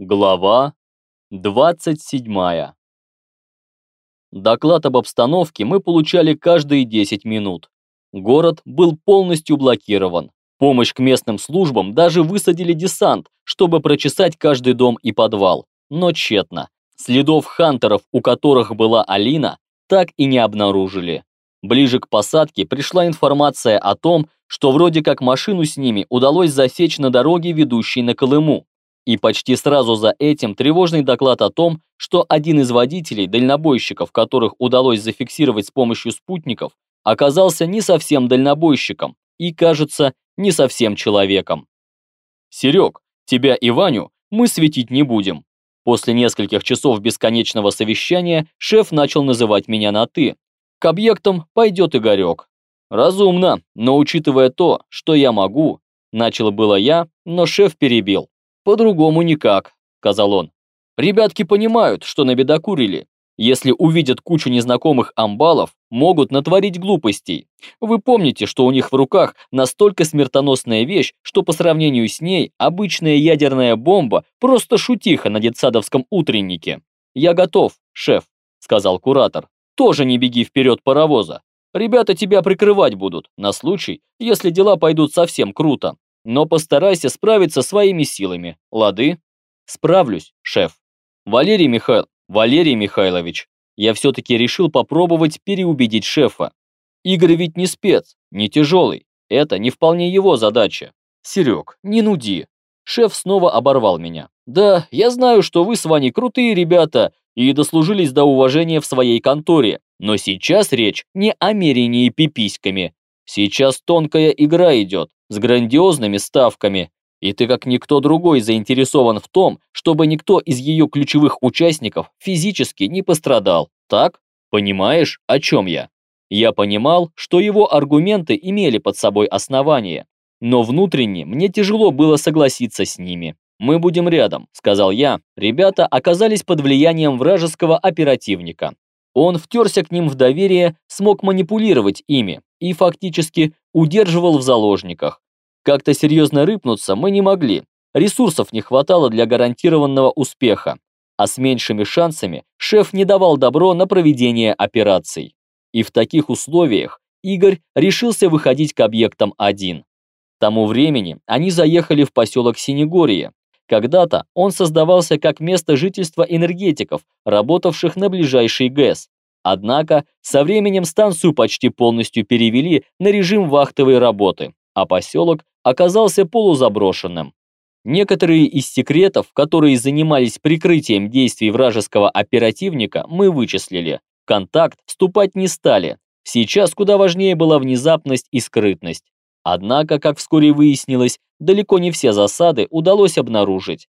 Глава 27. Доклад об обстановке мы получали каждые 10 минут. Город был полностью блокирован. Помощь к местным службам даже высадили десант, чтобы прочесать каждый дом и подвал. Но тщетно. Следов хантеров, у которых была Алина, так и не обнаружили. Ближе к посадке пришла информация о том, что вроде как машину с ними удалось засечь на дороге, ведущей на Колыму. И почти сразу за этим тревожный доклад о том, что один из водителей, дальнобойщиков, которых удалось зафиксировать с помощью спутников, оказался не совсем дальнобойщиком и, кажется, не совсем человеком. «Серег, тебя и Ваню мы светить не будем». После нескольких часов бесконечного совещания шеф начал называть меня на «ты». К объектам пойдет Игорек. Разумно, но учитывая то, что я могу, начал было я, но шеф перебил. «По-другому никак», — сказал он. «Ребятки понимают, что набедокурили. Если увидят кучу незнакомых амбалов, могут натворить глупостей. Вы помните, что у них в руках настолько смертоносная вещь, что по сравнению с ней обычная ядерная бомба просто шутиха на детсадовском утреннике. «Я готов, шеф», — сказал куратор. «Тоже не беги вперед паровоза. Ребята тебя прикрывать будут, на случай, если дела пойдут совсем круто но постарайся справиться своими силами, лады? Справлюсь, шеф. Валерий Михаил... Валерий Михайлович, я все-таки решил попробовать переубедить шефа. Игорь ведь не спец, не тяжелый. Это не вполне его задача. Серег, не нуди. Шеф снова оборвал меня. Да, я знаю, что вы с Ваней крутые ребята и дослужились до уважения в своей конторе, но сейчас речь не о мерении пиписьками. Сейчас тонкая игра идет, с грандиозными ставками, и ты как никто другой заинтересован в том, чтобы никто из ее ключевых участников физически не пострадал. Так? Понимаешь, о чем я? Я понимал, что его аргументы имели под собой основание, но внутренне мне тяжело было согласиться с ними. «Мы будем рядом», — сказал я. Ребята оказались под влиянием вражеского оперативника. Он втерся к ним в доверие, смог манипулировать ими и фактически удерживал в заложниках. Как-то серьезно рыпнуться мы не могли, ресурсов не хватало для гарантированного успеха, а с меньшими шансами шеф не давал добро на проведение операций. И в таких условиях Игорь решился выходить к объектам один. К тому времени они заехали в поселок Синегорье. Когда-то он создавался как место жительства энергетиков, работавших на ближайший ГЭС. Однако со временем станцию почти полностью перевели на режим вахтовой работы, а поселок оказался полузаброшенным. Некоторые из секретов, которые занимались прикрытием действий вражеского оперативника, мы вычислили. Контакт вступать не стали. Сейчас куда важнее была внезапность и скрытность. Однако, как вскоре выяснилось, далеко не все засады удалось обнаружить.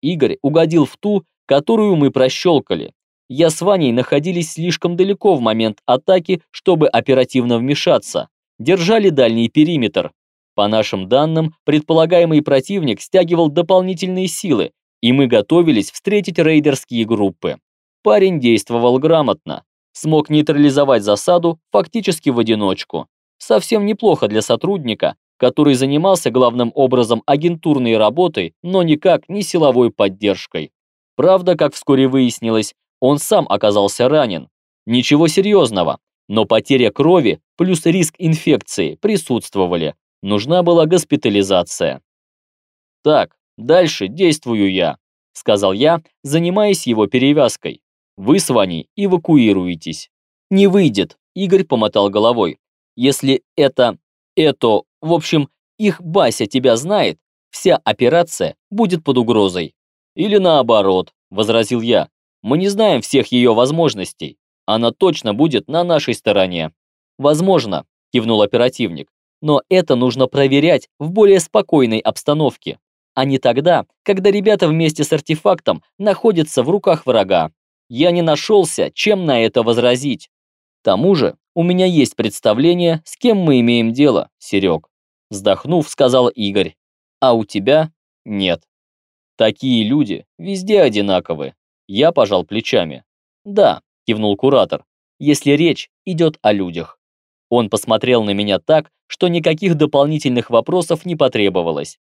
Игорь угодил в ту, которую мы прощелкали, я с Ваней находились слишком далеко в момент атаки, чтобы оперативно вмешаться. Держали дальний периметр. По нашим данным, предполагаемый противник стягивал дополнительные силы, и мы готовились встретить рейдерские группы. Парень действовал грамотно. Смог нейтрализовать засаду фактически в одиночку. Совсем неплохо для сотрудника, который занимался главным образом агентурной работой, но никак не силовой поддержкой. Правда, как вскоре выяснилось, он сам оказался ранен. Ничего серьезного, но потеря крови плюс риск инфекции присутствовали. Нужна была госпитализация. «Так, дальше действую я», — сказал я, занимаясь его перевязкой. «Вы с Ваней эвакуируетесь». «Не выйдет», — Игорь помотал головой. «Если это... это... в общем, их Бася тебя знает, вся операция будет под угрозой». «Или наоборот», — возразил я. Мы не знаем всех ее возможностей. Она точно будет на нашей стороне. Возможно, кивнул оперативник. Но это нужно проверять в более спокойной обстановке, а не тогда, когда ребята вместе с артефактом находятся в руках врага. Я не нашелся, чем на это возразить. К тому же, у меня есть представление, с кем мы имеем дело, Серег. Вздохнув, сказал Игорь. А у тебя нет. Такие люди везде одинаковы. Я пожал плечами. «Да», – кивнул куратор, – «если речь идет о людях». Он посмотрел на меня так, что никаких дополнительных вопросов не потребовалось.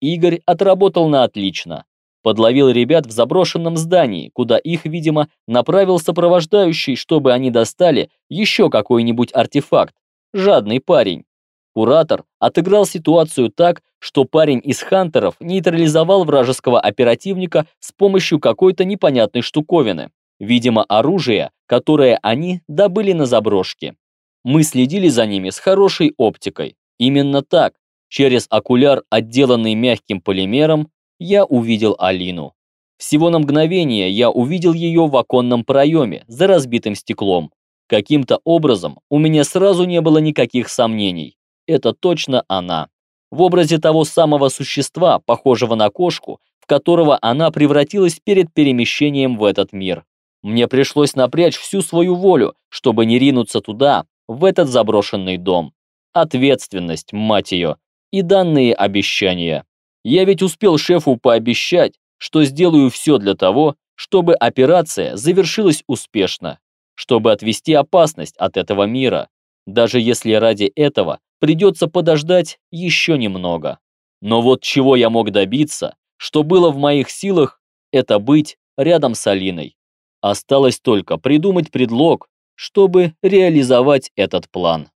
Игорь отработал на отлично. Подловил ребят в заброшенном здании, куда их, видимо, направил сопровождающий, чтобы они достали еще какой-нибудь артефакт. Жадный парень. Куратор отыграл ситуацию так, что парень из Хантеров нейтрализовал вражеского оперативника с помощью какой-то непонятной штуковины. Видимо, оружие, которое они добыли на заброшке. Мы следили за ними с хорошей оптикой. Именно так, через окуляр, отделанный мягким полимером, я увидел Алину. Всего на мгновение я увидел ее в оконном проеме за разбитым стеклом. Каким-то образом у меня сразу не было никаких сомнений. Это точно она. В образе того самого существа, похожего на кошку, в которого она превратилась перед перемещением в этот мир. Мне пришлось напрячь всю свою волю, чтобы не ринуться туда, в этот заброшенный дом. Ответственность, мать ее, и данные обещания. Я ведь успел шефу пообещать, что сделаю все для того, чтобы операция завершилась успешно, чтобы отвести опасность от этого мира, даже если ради этого придется подождать еще немного. Но вот чего я мог добиться, что было в моих силах, это быть рядом с Алиной. Осталось только придумать предлог, чтобы реализовать этот план.